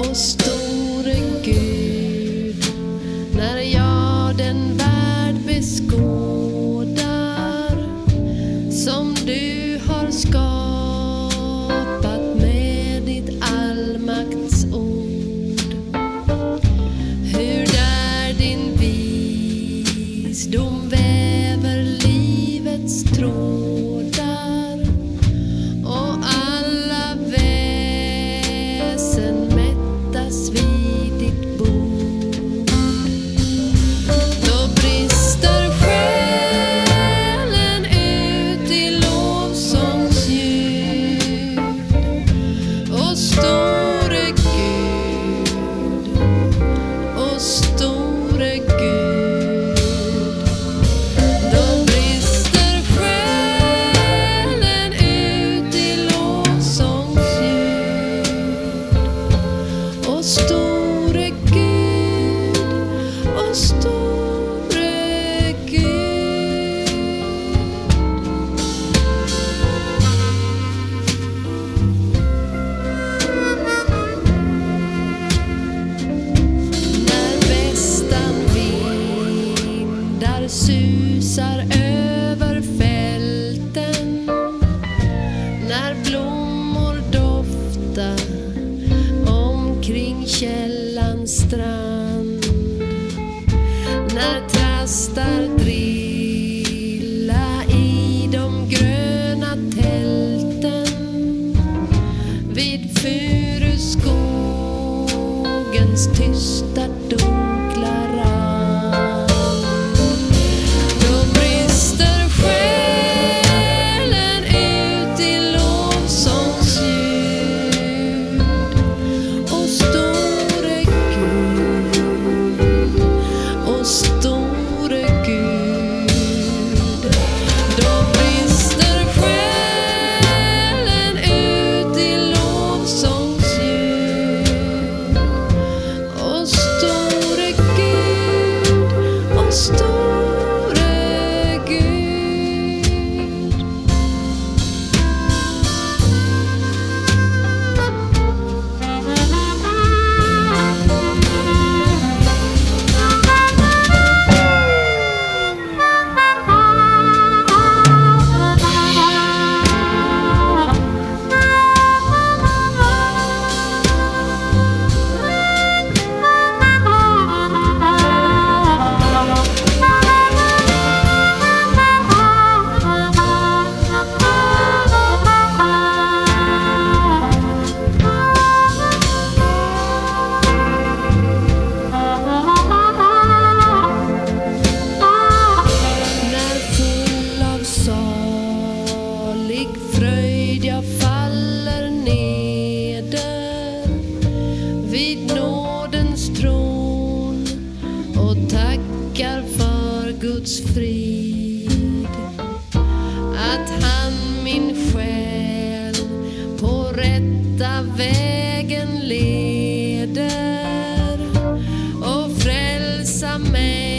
och store Gud när jag den värld beskådar som du har skapat. Susar över fälten när blommor doftar omkring källans strand. När trastar driver tackar för Guds frid. Att han min själ på rätta vägen leder och frälsa mig